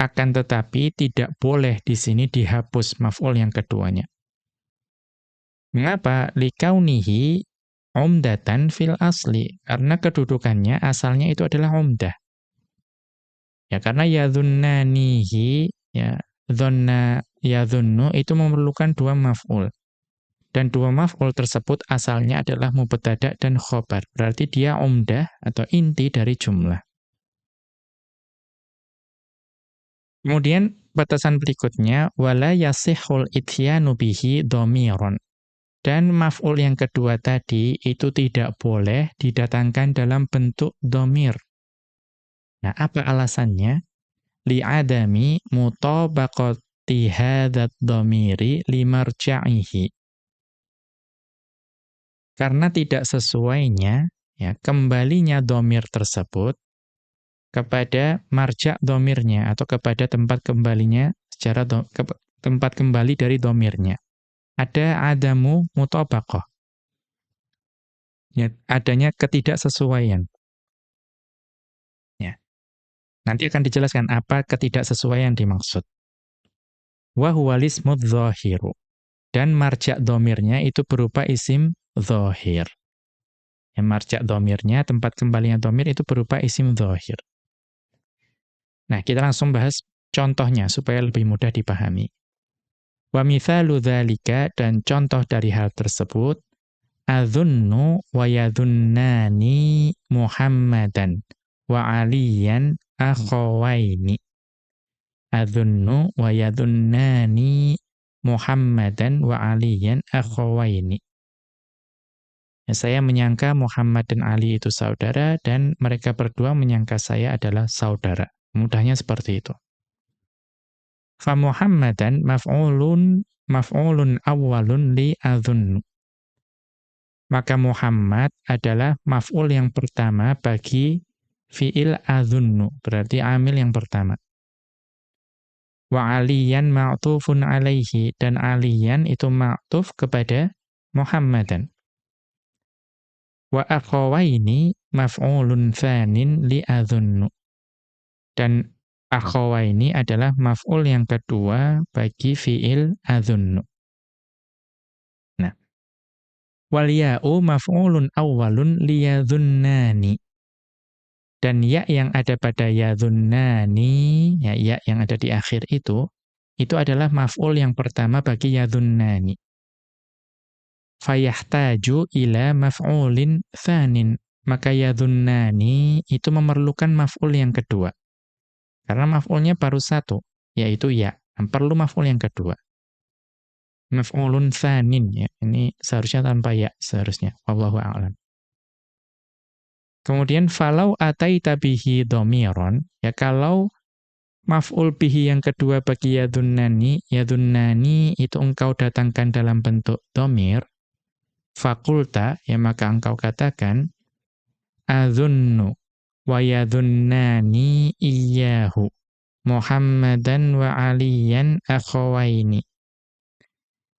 akan tetapi tidak boleh di sini dihapus maf'ul yang keduanya. Mengapa? Likaunihi umdatan fil asli. Karena kedudukannya asalnya itu adalah umdah. Ya, karena yadhunnanihi, ya, dhanna yadhunnu itu memerlukan dua maf'ul. Dan dua maf'ul tersebut asalnya adalah mubtada dan khobar. Berarti dia umdah atau inti dari jumlah. Kemudian batasan berikutnya wala yasihul ityanu bihi dhamiron. Dan maf'ul yang kedua tadi itu tidak boleh didatangkan dalam bentuk dhamir. Nah, apa alasannya? Li'adami mutabaqati hadat dhamiri limarja'ihi. Karena tidak sesuainya ya kembalinya dhamir tersebut kepada marja domirnya atau kepada tempat kembalinya secara do, ke, tempat kembali dari domirnya. Ada adamu mutobakoh. Ya, adanya ketidaksesuaian. Ya. Nanti akan dijelaskan apa ketidaksesuaian dimaksud. Wahuwalismud zohiru. Dan marja domirnya itu berupa isim zohir. Yang marja domirnya, tempat kembalinya domir itu berupa isim zohir. Nah, kita langsung bahas contohnya supaya lebih mudah dipahami. Wa mithalu dzalika dan contoh dari hal tersebut adzunnu wa yadhunnani Muhammadan wa aliyan akhawaini. Adzunnu wa yadhunnani Muhammadan wa aliyan akhawaini. Ya, saya menyangka Muhammad dan Ali itu saudara dan mereka berdua menyangka saya adalah saudara. Mudahnya seperti itu. Fa Muhammadan maf'ulun maf'ulun awwalun li adzunnu. Maka Muhammad adalah maf'ul yang pertama bagi fi'il adzunnu, berarti amil yang pertama. Wa aliyan ma'tufun alaihi dan aliyan itu ma'tuf kepada Muhammadan. Wa akhawaini maf'ulun tsanin li adzunnu. Dan akhawa ini adalah maf'ul yang kedua bagi fi'il adhunnu. Nah. Wal ya'u maf'ulun awwalun liyadhunnani. Dan ya yang ada pada yadhunnani, ya, ya yang ada di akhir itu, itu adalah maf'ul yang pertama bagi yadhunnani. Fayahtaju ila maf'ulin thanin. Maka yadhunnani itu memerlukan maf'ul yang kedua. Karena maf'ulnya baru satu, yaitu ya. Perlu maf'ul yang kedua. Maf'ulun thanin, ya. Ini seharusnya tanpa ya, seharusnya. Wallahu a'lam. Kemudian, falau ataita bihi domiron, ya kalau maf'ul bihi yang kedua bagi yadunnani, yadunnani itu engkau datangkan dalam bentuk domir, fakulta, ya maka engkau katakan, adhunnu wa yadhunnani iyyahu Muhammadan wa Aliyan akhawaini.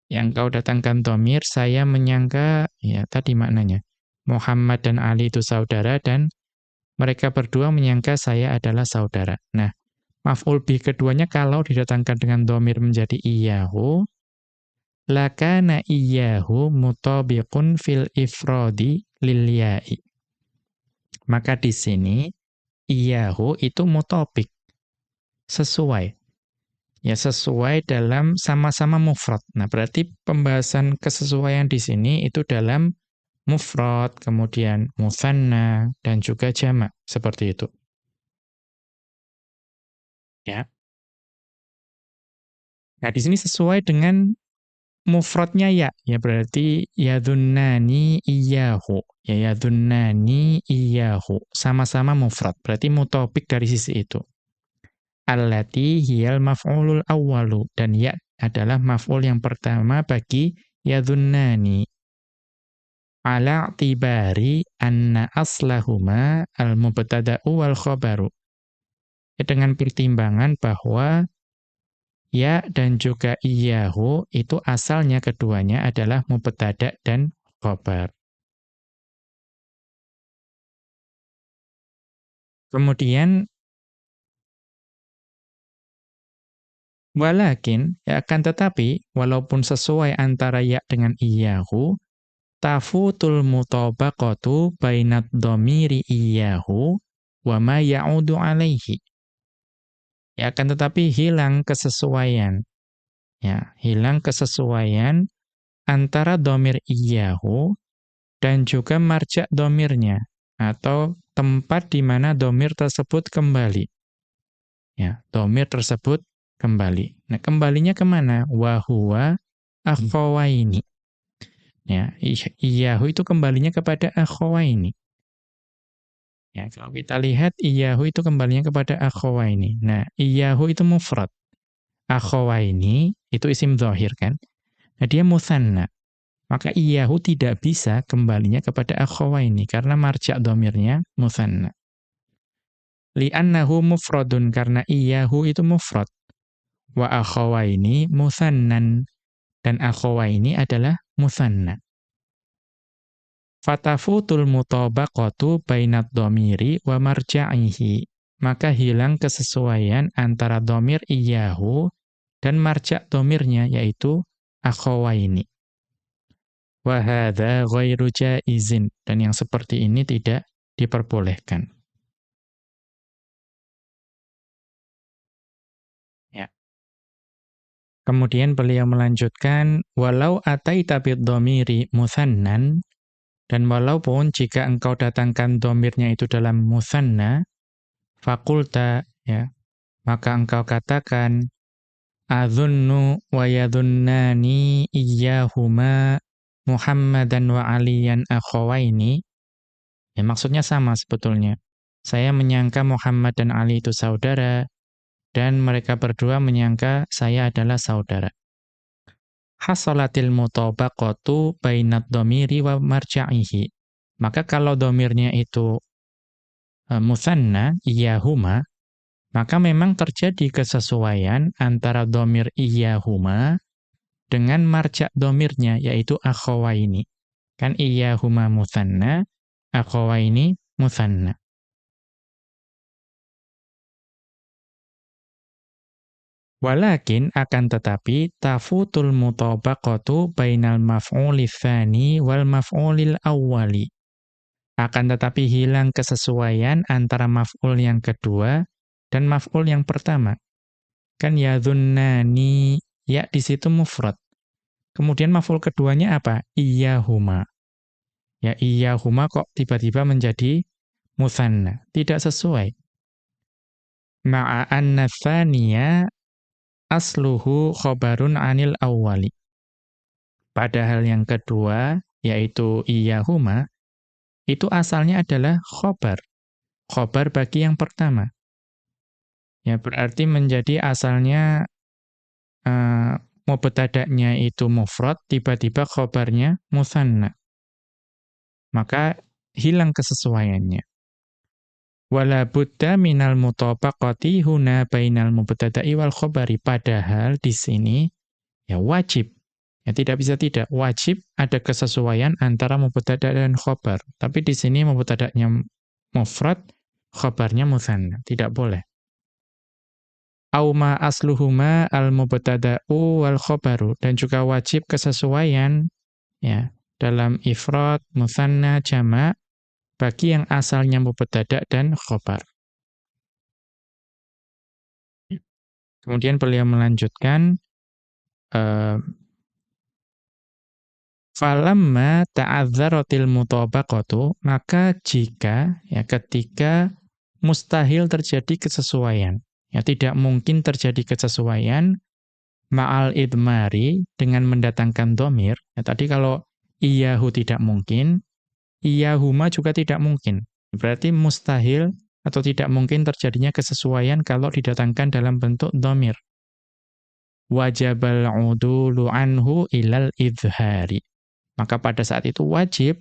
Yang kau datangkan domir, saya menyangka, ya tadi maknanya, Muhammad dan Ali itu saudara dan mereka berdua menyangka saya adalah saudara. Nah, maf'ul bih keduanya kalau didatangkan dengan domir menjadi iyahu, lakana iyahu mutabiqun fil ifrodi lil ya'i. Maka di sini iyahu itu mutopik. Sesuai. ya sesuai dalam sama-sama mufrad. Nah, berarti pembahasan kesesuaian di sini itu dalam mufrad, kemudian musanna dan juga jamak, seperti itu. Ya. Nah, di sini sesuai dengan mufradnya ya. Ya berarti yadhunnani iyahu. Ya yadhunnani iyahu. Sama-sama mufrad. Berarti mutopik dari sisi itu. Allati hiyal maf'ulul awwalu. Dan ya adalah maf'ul yang pertama bagi yadhunnani. Ala tibari anna aslahuma al-mubtada'u wal khabaru. Ya, dengan pertimbangan bahwa Ya dan juga iyahu itu asalnya keduanya adalah mubtada dan khobar. Kemudian walakin ya akan tetapi walaupun sesuai antara ya dengan iyahu tafutul mutabaqatu bainad dhamiri iyahu wa ma ya'udu alaihi Ya, akan tetapi hilang kesesuaian. Ya, hilang kesesuaian antara domir iyahu dan juga marja domirnya atau tempat di mana domir tersebut kembali. Ya, domir tersebut kembali. Nah, kembalinya ke mana? Wahuwa akhawaini. Ya, iyahu itu kembalinya kepada akhawaini. Ya, kalau kita lihat iyahu itu kembalinya kepada akhawaini. Nah, iyahu itu mufrad. Akhawaini itu isim zahir kan? Nah, dia musanna. Maka iyahu tidak bisa kembalinya kepada akhawaini karena marja' domirnya musanna. Li'annahu mufradun karena iyahu itu mufrad. Wa akhawaini musannan. Dan akhawaini adalah musanna. Fatafutul mutabaqatu bainad domiri wa marja'ihi. Maka hilang kesesuaian antara domir iyahu dan marja' domirnya, yaitu akhawaini. Wahada ghairu jaizin. Dan yang seperti ini tidak diperbolehkan. Ya. Kemudian beliau melanjutkan, walau ataita domiri musannan, dan walaupun jika engkau datangkan domirnya itu dalam musanna, fakulta, ya, maka engkau katakan, Adhunnu wa yadhunnani iyahuma Muhammadan wa aliyan akhawaini. Ya, maksudnya sama sebetulnya. Saya menyangka Muhammad dan Ali itu saudara, dan mereka berdua menyangka saya adalah saudara hasolatil mutabaqatu bainad domiri wa marja'ihi. Maka kalau domirnya itu uh, musanna, iyahuma, maka memang terjadi kesesuaian antara domir iyahuma dengan marja' domirnya, yaitu akhawaini. Kan iyahuma musanna, akhawaini musanna. Walakin akan tetapi tafutul mutabaqatu bainal maf'uli tsani wal maf'ulil awwali. Akan tetapi hilang kesesuaian antara maf'ul yang kedua dan maf'ul yang pertama. Kan yadhunnani ya di situ mufrad. Kemudian maf'ul keduanya apa? Iyahuma. Ya iyahuma kok tiba-tiba menjadi musanna. Tidak sesuai. Ma'a anna asluhu khobarun anil awwali. Padahal yang kedua, yaitu iyahuma, itu asalnya adalah khobar. Khobar bagi yang pertama. Ya, berarti menjadi asalnya uh, mubtada'nya itu mufrad, tiba-tiba khobarnya musanna. Maka hilang kesesuaiannya. Wala buddha minal mutabaqati huna bainal mubtada'i wal khabari. Padahal di sini ya wajib. Ya tidak bisa tidak. Wajib ada kesesuaian antara mubtada dan khabar. Tapi di sini mubtada'nya mufrad, khabarnya mutsanna. Tidak boleh. Auma asluhuma al mubtada'u wal khabaru dan juga wajib kesesuaian ya dalam ifrad, mutsanna, jama' bagi yang asalnya mubtada dan khobar. Kemudian beliau melanjutkan uh, Falamma ta'adzaratil mutabaqatu maka jika ya ketika mustahil terjadi kesesuaian ya tidak mungkin terjadi kesesuaian ma'al idmari dengan mendatangkan domir. Ya tadi kalau iyahu tidak mungkin iyahuma juga tidak mungkin. Berarti mustahil atau tidak mungkin terjadinya kesesuaian kalau didatangkan dalam bentuk domir. Wajabal udulu anhu ilal idhari. Maka pada saat itu wajib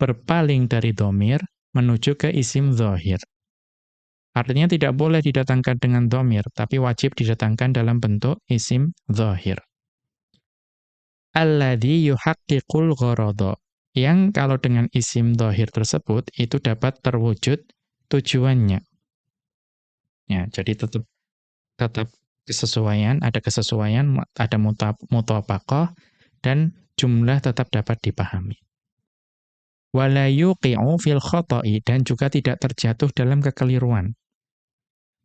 berpaling dari domir menuju ke isim zohir. Artinya tidak boleh didatangkan dengan domir, tapi wajib didatangkan dalam bentuk isim zohir. Alladhi yuhaqqiqul ghorodo. Yang kalau dengan isim zohir tersebut, itu dapat terwujud tujuannya. Ya, jadi tetap tetap kesesuaian, ada kesesuaian, ada mutabakoh, dan jumlah tetap dapat dipahami. Wala yuqi'u fil khoto'i dan juga tidak terjatuh dalam kekeliruan.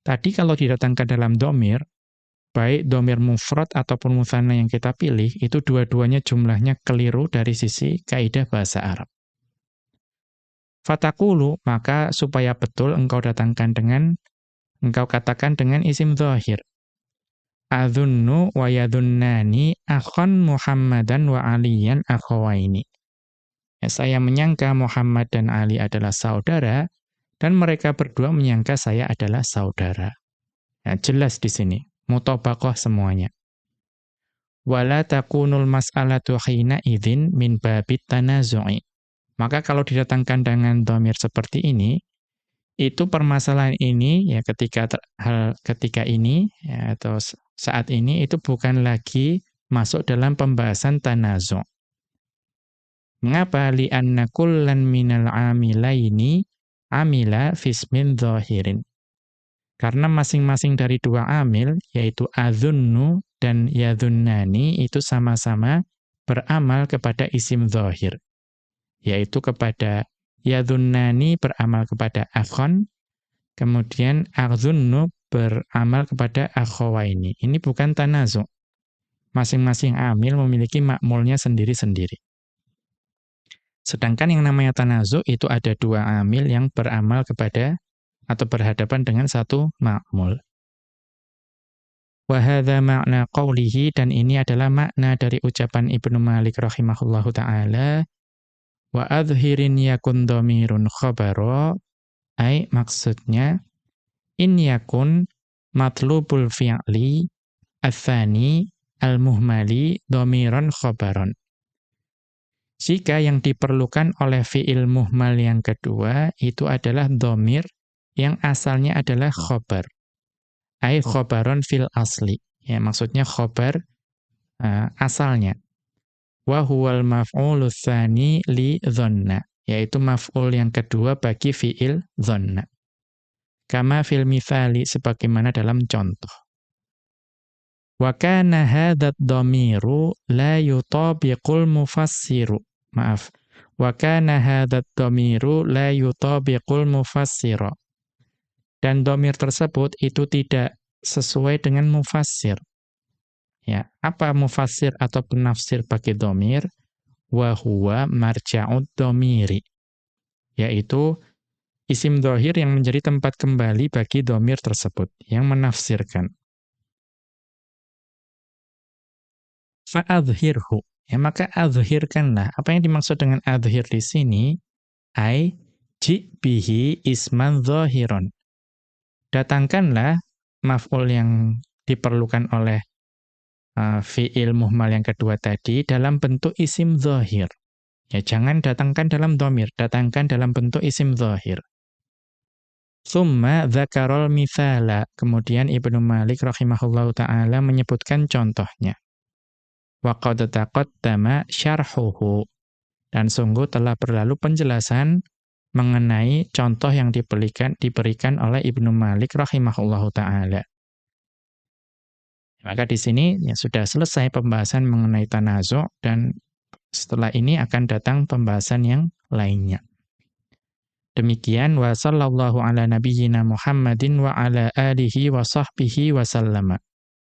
Tadi kalau didatangkan dalam domir, baik domir mufrad ataupun muthanna yang kita pilih, itu dua-duanya jumlahnya keliru dari sisi kaidah bahasa Arab. Fatakulu, maka supaya betul engkau datangkan dengan, engkau katakan dengan isim zahir. Adhunnu wa yadhunnani akhon Muhammadan wa Aliyan akhawaini. Ya, saya menyangka Muhammad dan Ali adalah saudara, dan mereka berdua menyangka saya adalah saudara. Ya, jelas di sini, mutabaqah semuanya. Wala takunul mas'alatu hina idhin min babit tanazu'i. Maka kalau didatangkan dengan domir seperti ini, itu permasalahan ini ya ketika hal ketika ini ya, atau saat ini itu bukan lagi masuk dalam pembahasan tanazu. Mengapa li'anna kullan minal amilaini amila fismin zahirin? Karena masing-masing dari dua amil, yaitu adhunnu dan yadhunnani, itu sama-sama beramal kepada isim zahir. Yaitu kepada yadhunnani beramal kepada akhon, kemudian adhunnu beramal kepada akhawaini. Ini bukan tanazu. Masing-masing amil memiliki makmulnya sendiri-sendiri. Sedangkan yang namanya tanazu itu ada dua amil yang beramal kepada atau berhadapan dengan satu makmul. Wahada makna qawlihi, dan ini adalah makna dari ucapan Ibnu Malik rahimahullahu ta'ala, wa adhirin yakun domirun khabaro, ay maksudnya, in yakun matlubul fi'li athani al-muhmali domiron khobaron. Jika yang diperlukan oleh fi'il muhmal yang kedua itu adalah domir yang asalnya adalah khobar. Ay khobaron fil asli. Ya, maksudnya khobar uh, asalnya. Wahuwal maf'ulu thani li dhonna. Yaitu maf'ul yang kedua bagi fi'il dhonna. Kama fil mithali sebagaimana dalam contoh. Wa kana hadat dhamiru la yutabiqul mufassiru. Maaf. Wa kana hadat dhamiru la yutabiqul. Dan domir tersebut itu tidak sesuai dengan mufassir. Ya, apa mufassir atau penafsir bagi domir? Wa huwa marja'ud domiri. Yaitu isim dohir yang menjadi tempat kembali bagi domir tersebut, yang menafsirkan. Fa'adhirhu. Ya, maka adhirkanlah. Apa yang dimaksud dengan adhir di sini? Ai bihi isman zohiron. Datangkanlah maf'ul yang diperlukan oleh uh, fi'il muhmal yang kedua tadi dalam bentuk isim zohir. Ya, jangan datangkan dalam domir, datangkan dalam bentuk isim zohir. Thumma dzakarol mithala. Kemudian Ibnu Malik rahimahullahu taala menyebutkan contohnya. Wa qad taqaddama syarhuhu. Dan sungguh telah berlalu penjelasan mengenai contoh yang diberikan diberikan oleh Ibnu Malik rahimahullahu taala. Maka di sini ya sudah selesai pembahasan mengenai tanazu dan setelah ini akan datang pembahasan yang lainnya. Demikian wa sallallahu ala nabiyyina Muhammadin wa ala alihi wa sahbihi wa sallama.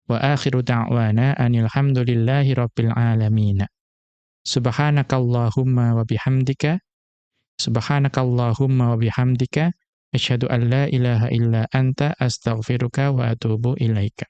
Wa akhiru da'wana anil hamdulillahi rabbil alamin. Subhanakallahumma wa bihamdika Subhanakallahumma wa bihamdika asyhadu an la ilaha illa anta astaghfiruka wa atubu ilaika.